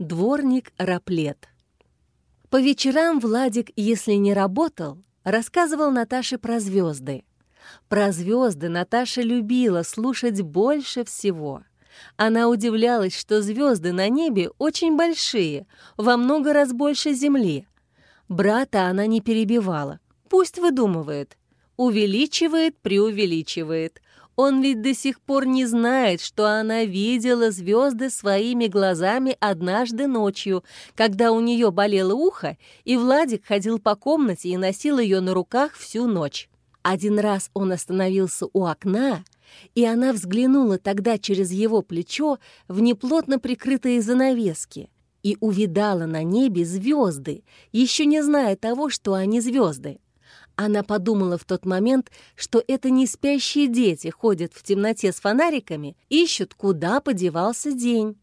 Дворник Раплет. По вечерам Владик, если не работал, рассказывал Наташе про звезды. Про звезды Наташа любила слушать больше всего. Она удивлялась, что звезды на небе очень большие, во много раз больше Земли. Брата она не перебивала. Пусть выдумывает. Увеличивает, преувеличивает. Он ведь до сих пор не знает, что она видела звезды своими глазами однажды ночью, когда у нее болело ухо, и Владик ходил по комнате и носил ее на руках всю ночь. Один раз он остановился у окна, и она взглянула тогда через его плечо в неплотно прикрытые занавески и увидала на небе звезды, еще не зная того, что они звезды. Она подумала в тот момент, что это не спящие дети ходят в темноте с фонариками, ищут, куда подевался день.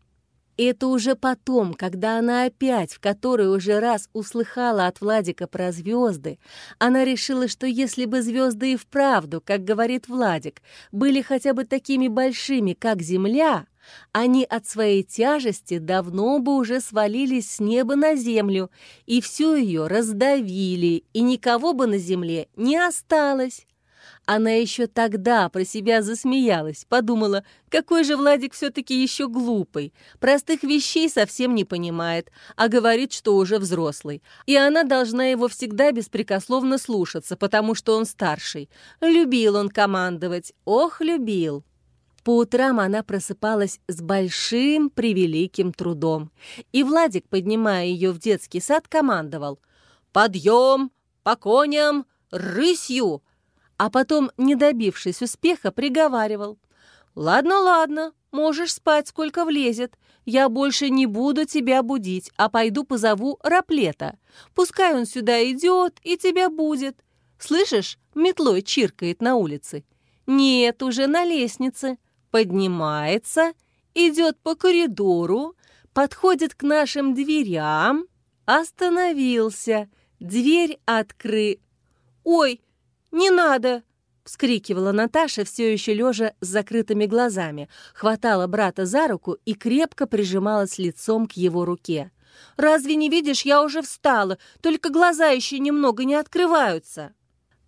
Это уже потом, когда она опять в который уже раз услыхала от Владика про звезды, она решила, что если бы звезды и вправду, как говорит Владик, были хотя бы такими большими, как Земля, они от своей тяжести давно бы уже свалились с неба на землю и всю ее раздавили, и никого бы на земле не осталось. Она еще тогда про себя засмеялась, подумала, какой же Владик все-таки еще глупый, простых вещей совсем не понимает, а говорит, что уже взрослый, и она должна его всегда беспрекословно слушаться, потому что он старший. Любил он командовать, ох, любил. По утрам она просыпалась с большим превеликим трудом. И Владик, поднимая ее в детский сад, командовал «Подъем! По коням! Рысью!» А потом, не добившись успеха, приговаривал «Ладно, ладно, можешь спать, сколько влезет. Я больше не буду тебя будить, а пойду позову Раплета. Пускай он сюда идет и тебя будет. Слышишь, метлой чиркает на улице. Нет, уже на лестнице поднимается, идет по коридору, подходит к нашим дверям, остановился, дверь откры... «Ой, не надо!» — вскрикивала Наташа, все еще лежа с закрытыми глазами, хватала брата за руку и крепко прижималась лицом к его руке. «Разве не видишь, я уже встала, только глаза еще немного не открываются!»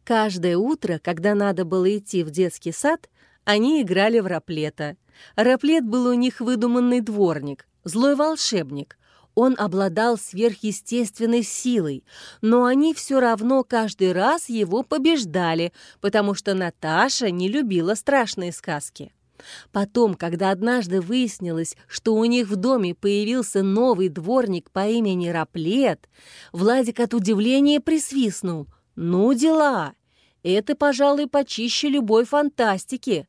Каждое утро, когда надо было идти в детский сад, они играли в раплета. Раплет был у них выдуманный дворник, злой волшебник. Он обладал сверхъестественной силой, но они все равно каждый раз его побеждали, потому что Наташа не любила страшные сказки. Потом, когда однажды выяснилось, что у них в доме появился новый дворник по имени Раплет, Владик от удивления присвистнул. «Ну дела! Это, пожалуй, почище любой фантастики!»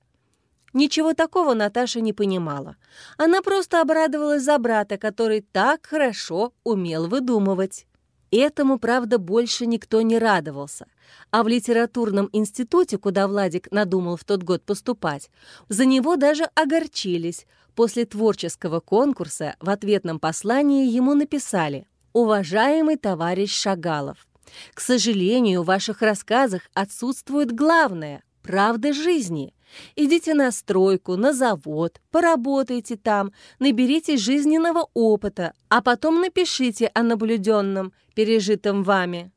Ничего такого Наташа не понимала. Она просто обрадовалась за брата, который так хорошо умел выдумывать. Этому, правда, больше никто не радовался. А в литературном институте, куда Владик надумал в тот год поступать, за него даже огорчились. После творческого конкурса в ответном послании ему написали «Уважаемый товарищ Шагалов, к сожалению, в ваших рассказах отсутствует главное – правда жизни – Идите на стройку, на завод, поработайте там, наберитесь жизненного опыта, а потом напишите о наблюденном, пережитом вами.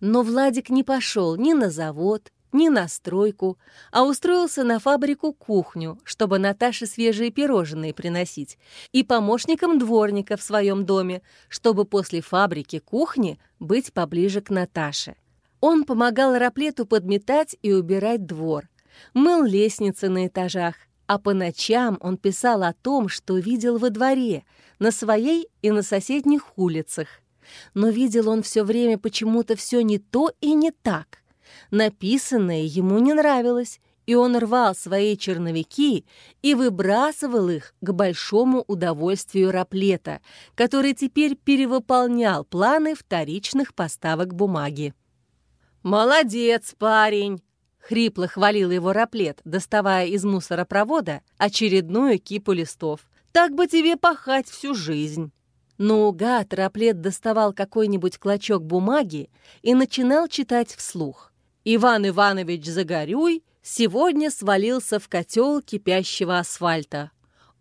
Но Владик не пошел ни на завод, ни на стройку, а устроился на фабрику кухню, чтобы Наташе свежие пирожные приносить, и помощником дворника в своем доме, чтобы после фабрики кухни быть поближе к Наташе. Он помогал Раплету подметать и убирать двор, мыл лестницы на этажах, а по ночам он писал о том, что видел во дворе, на своей и на соседних улицах. Но видел он все время почему-то все не то и не так. Написанное ему не нравилось, и он рвал свои черновики и выбрасывал их к большому удовольствию Раплета, который теперь перевыполнял планы вторичных поставок бумаги. «Молодец, парень!» Хрипло хвалил его раплет, доставая из мусоропровода очередную кипу листов. «Так бы тебе пахать всю жизнь!» Наугад раплет доставал какой-нибудь клочок бумаги и начинал читать вслух. «Иван Иванович Загорюй сегодня свалился в котел кипящего асфальта.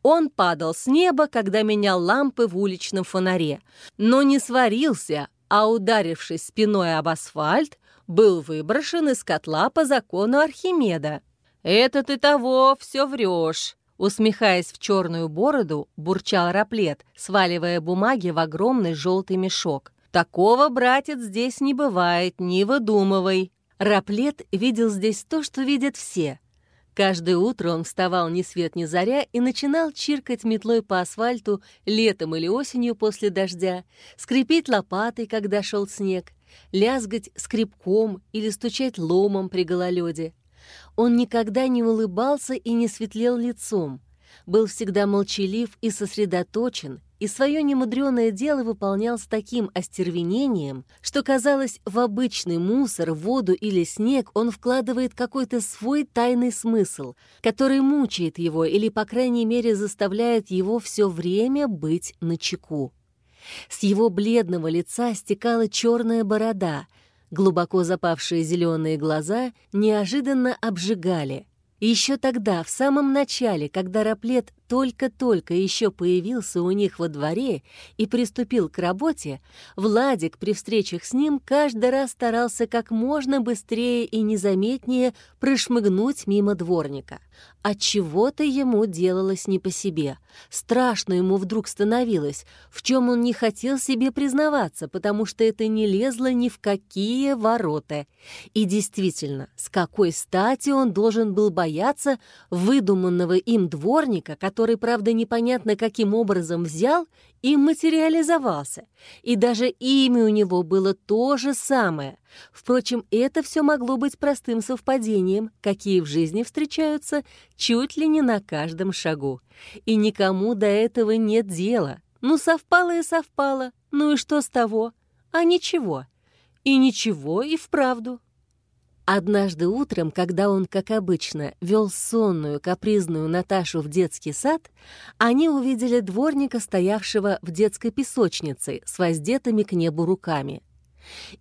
Он падал с неба, когда менял лампы в уличном фонаре, но не сварился, а, ударившись спиной об асфальт, был выброшен из котла по закону Архимеда. «Это ты того все врешь», Усмехаясь в черную бороду, бурчал раплет, сваливая бумаги в огромный желтый мешок. «Такого, братец, здесь не бывает, не выдумывай!» Раплет видел здесь то, что видят все. Каждое утро он вставал ни свет ни заря и начинал чиркать метлой по асфальту летом или осенью после дождя, скрипеть лопатой, когда шел снег, лязгать скребком или стучать ломом при гололеде. Он никогда не улыбался и не светлел лицом, был всегда молчалив и сосредоточен, и свое немудреное дело выполнял с таким остервенением, что, казалось, в обычный мусор, воду или снег он вкладывает какой-то свой тайный смысл, который мучает его или, по крайней мере, заставляет его все время быть начеку. С его бледного лица стекала черная борода — Глубоко запавшие зеленые глаза неожиданно обжигали. Еще тогда, в самом начале, когда Раплет только-только еще появился у них во дворе и приступил к работе, Владик при встречах с ним каждый раз старался как можно быстрее и незаметнее прошмыгнуть мимо дворника. От чего-то ему делалось не по себе. Страшно ему вдруг становилось, в чем он не хотел себе признаваться, потому что это не лезло ни в какие ворота. И действительно, с какой стати он должен был бояться выдуманного им дворника, который, правда, непонятно каким образом взял и материализовался. И даже имя у него было то же самое. Впрочем, это все могло быть простым совпадением, какие в жизни встречаются чуть ли не на каждом шагу. И никому до этого нет дела. Ну, совпало и совпало. Ну и что с того? А ничего. И ничего и вправду. Однажды утром, когда он, как обычно, вел сонную, капризную Наташу в детский сад, они увидели дворника, стоявшего в детской песочнице с воздетыми к небу руками.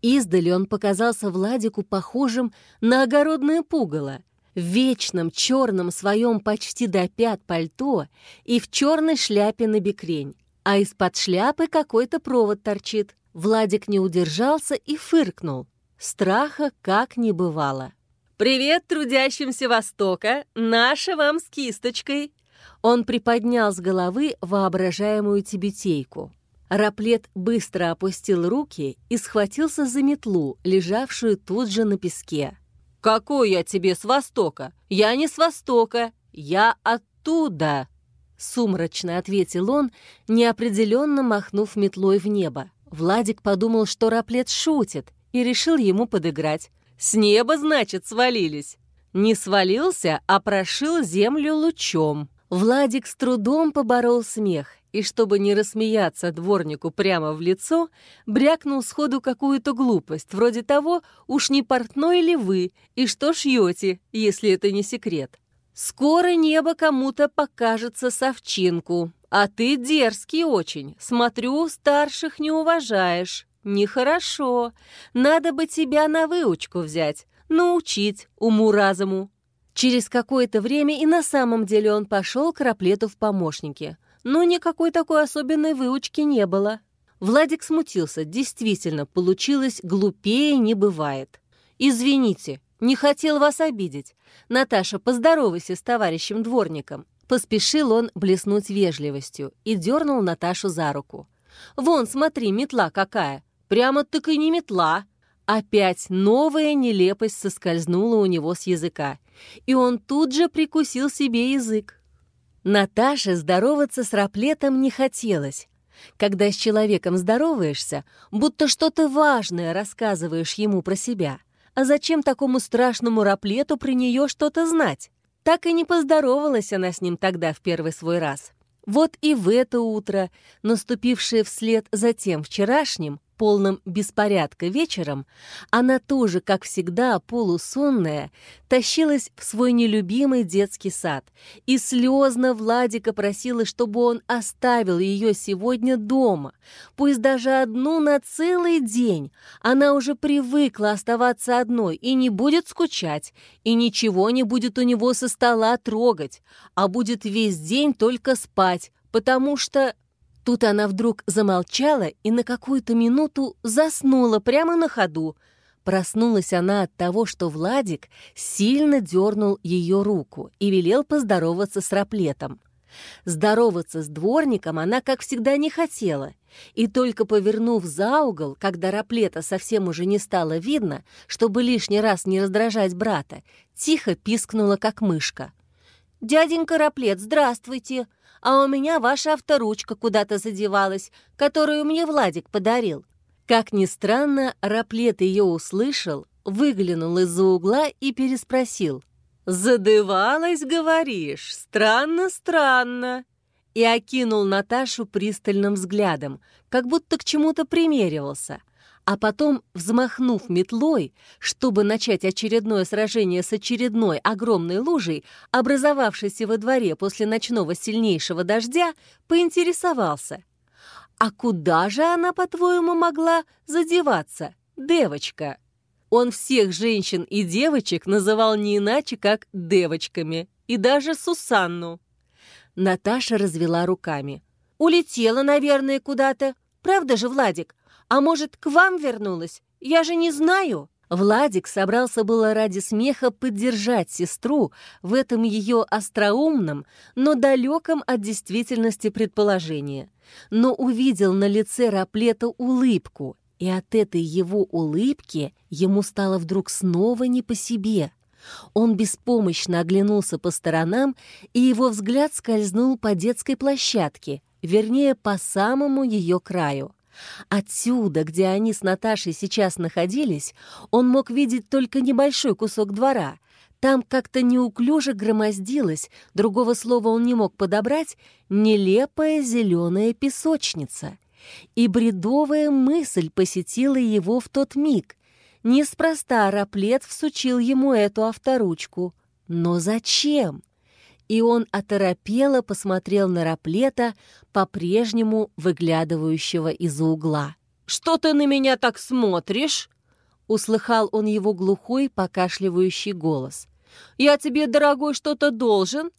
Издали он показался Владику похожим на огородное пугало, в вечном черном своем почти до пят пальто и в черной шляпе на бекрень, а из-под шляпы какой-то провод торчит. Владик не удержался и фыркнул. Страха как не бывало. «Привет трудящимся Востока! Наша вам с кисточкой!» Он приподнял с головы воображаемую тибетейку. Раплет быстро опустил руки и схватился за метлу, лежавшую тут же на песке. «Какой я тебе с Востока? Я не с Востока, я оттуда!» Сумрачно ответил он, неопределенно махнув метлой в небо. Владик подумал, что Раплет шутит, и решил ему подыграть. «С неба, значит, свалились!» Не свалился, а прошил землю лучом. Владик с трудом поборол смех, и чтобы не рассмеяться дворнику прямо в лицо, брякнул сходу какую-то глупость, вроде того, уж не портной ли вы, и что шьете, если это не секрет. Скоро небо кому-то покажется совчинку, а ты дерзкий очень, смотрю, старших не уважаешь. «Нехорошо. Надо бы тебя на выучку взять, научить уму-разуму». Через какое-то время и на самом деле он пошел к Раплету в помощники. Но никакой такой особенной выучки не было. Владик смутился. Действительно, получилось глупее не бывает. «Извините, не хотел вас обидеть. Наташа, поздоровайся с товарищем дворником». Поспешил он блеснуть вежливостью и дернул Наташу за руку. «Вон, смотри, метла какая! Прямо так и не метла. Опять новая нелепость соскользнула у него с языка, и он тут же прикусил себе язык. Наташе здороваться с раплетом не хотелось. Когда с человеком здороваешься, будто что-то важное рассказываешь ему про себя. А зачем такому страшному раплету при нее что-то знать? Так и не поздоровалась она с ним тогда в первый свой раз. Вот и в это утро, наступившее вслед за тем вчерашним, полном беспорядка вечером, она тоже, как всегда, полусонная, тащилась в свой нелюбимый детский сад и слезно Владика просила, чтобы он оставил ее сегодня дома, пусть даже одну на целый день. Она уже привыкла оставаться одной и не будет скучать, и ничего не будет у него со стола трогать, а будет весь день только спать, потому что... Тут она вдруг замолчала и на какую-то минуту заснула прямо на ходу. Проснулась она от того, что Владик сильно дернул ее руку и велел поздороваться с раплетом. Здороваться с дворником она, как всегда, не хотела, и только повернув за угол, когда раплета совсем уже не стало видно, чтобы лишний раз не раздражать брата, тихо пискнула, как мышка. «Дяденька Раплет, здравствуйте! А у меня ваша авторучка куда-то задевалась, которую мне Владик подарил». Как ни странно, Раплет ее услышал, выглянул из-за угла и переспросил. «Задевалась, говоришь? Странно, странно!» И окинул Наташу пристальным взглядом, как будто к чему-то примеривался – а потом, взмахнув метлой, чтобы начать очередное сражение с очередной огромной лужей, образовавшейся во дворе после ночного сильнейшего дождя, поинтересовался. «А куда же она, по-твоему, могла задеваться, девочка?» Он всех женщин и девочек называл не иначе, как девочками, и даже Сусанну. Наташа развела руками. «Улетела, наверное, куда-то. Правда же, Владик? А может, к вам вернулась? Я же не знаю». Владик собрался было ради смеха поддержать сестру в этом ее остроумном, но далеком от действительности предположении. Но увидел на лице Раплета улыбку, и от этой его улыбки ему стало вдруг снова не по себе. Он беспомощно оглянулся по сторонам, и его взгляд скользнул по детской площадке, вернее, по самому ее краю. Отсюда, где они с Наташей сейчас находились, он мог видеть только небольшой кусок двора. Там как-то неуклюже громоздилась, другого слова он не мог подобрать, нелепая зеленая песочница. И бредовая мысль посетила его в тот миг. Неспроста Раплет всучил ему эту авторучку. Но зачем? И он оторопело посмотрел на Раплета, по-прежнему выглядывающего из-за угла. «Что ты на меня так смотришь?» Услыхал он его глухой, покашливающий голос. «Я тебе, дорогой, что-то должен?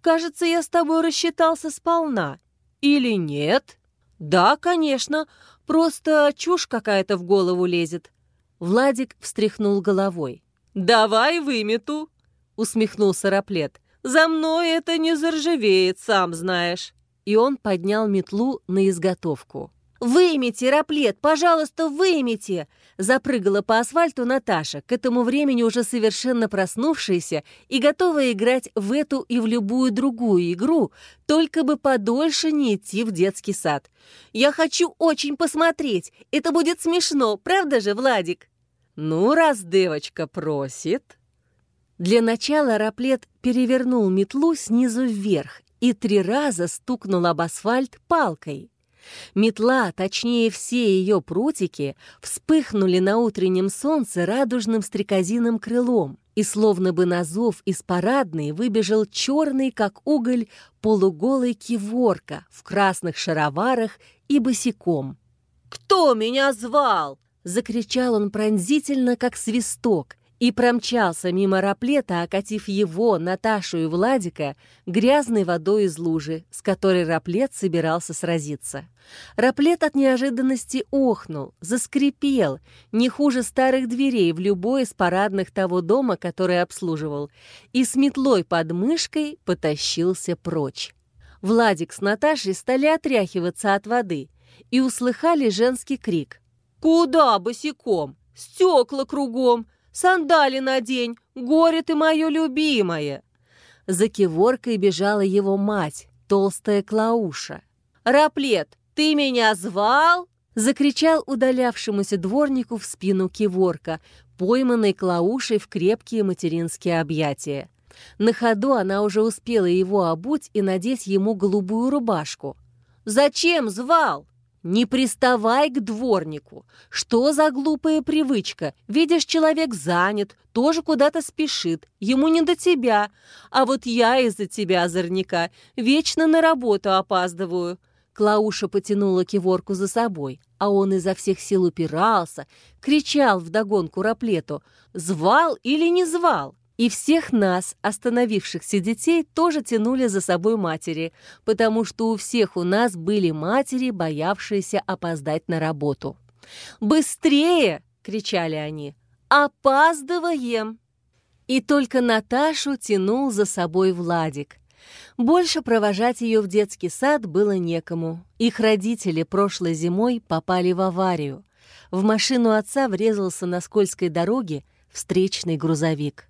Кажется, я с тобой рассчитался сполна. Или нет?» «Да, конечно, просто чушь какая-то в голову лезет». Владик встряхнул головой. «Давай вымету», — усмехнулся Раплет. За мной это не заржавеет, сам знаешь». И он поднял метлу на изготовку. «Вымите, раплет, пожалуйста, вымите!» Запрыгала по асфальту Наташа, к этому времени уже совершенно проснувшаяся и готовая играть в эту и в любую другую игру, только бы подольше не идти в детский сад. «Я хочу очень посмотреть, это будет смешно, правда же, Владик?» «Ну, раз девочка просит...» Для начала Раплет перевернул метлу снизу вверх и три раза стукнул об асфальт палкой. Метла, точнее все ее прутики, вспыхнули на утреннем солнце радужным стрекозиным крылом, и словно бы на зов из парадной выбежал черный, как уголь, полуголый киворка в красных шароварах и босиком. «Кто меня звал?» — закричал он пронзительно, как свисток, и промчался мимо раплета, окатив его, Наташу и Владика, грязной водой из лужи, с которой раплет собирался сразиться. Раплет от неожиданности охнул, заскрипел, не хуже старых дверей в любой из парадных того дома, который обслуживал, и с метлой под мышкой потащился прочь. Владик с Наташей стали отряхиваться от воды и услыхали женский крик. «Куда босиком? Стекла кругом! Сандали надень, горе ты мое любимое!» За киворкой бежала его мать, толстая Клауша. «Раплет, ты меня звал?» Закричал удалявшемуся дворнику в спину киворка, пойманной Клаушей в крепкие материнские объятия. На ходу она уже успела его обуть и надеть ему голубую рубашку. «Зачем звал?» Не приставай к дворнику. Что за глупая привычка? Видишь, человек занят, тоже куда-то спешит. Ему не до тебя. А вот я из-за тебя, озорника, вечно на работу опаздываю. Клауша потянула Киворку за собой, а он изо всех сил упирался, кричал вдогонку Раплету «Звал или не звал?» И всех нас, остановившихся детей, тоже тянули за собой матери, потому что у всех у нас были матери, боявшиеся опоздать на работу. «Быстрее!» — кричали они. «Опаздываем!» И только Наташу тянул за собой Владик. Больше провожать ее в детский сад было некому. Их родители прошлой зимой попали в аварию. В машину отца врезался на скользкой дороге встречный грузовик.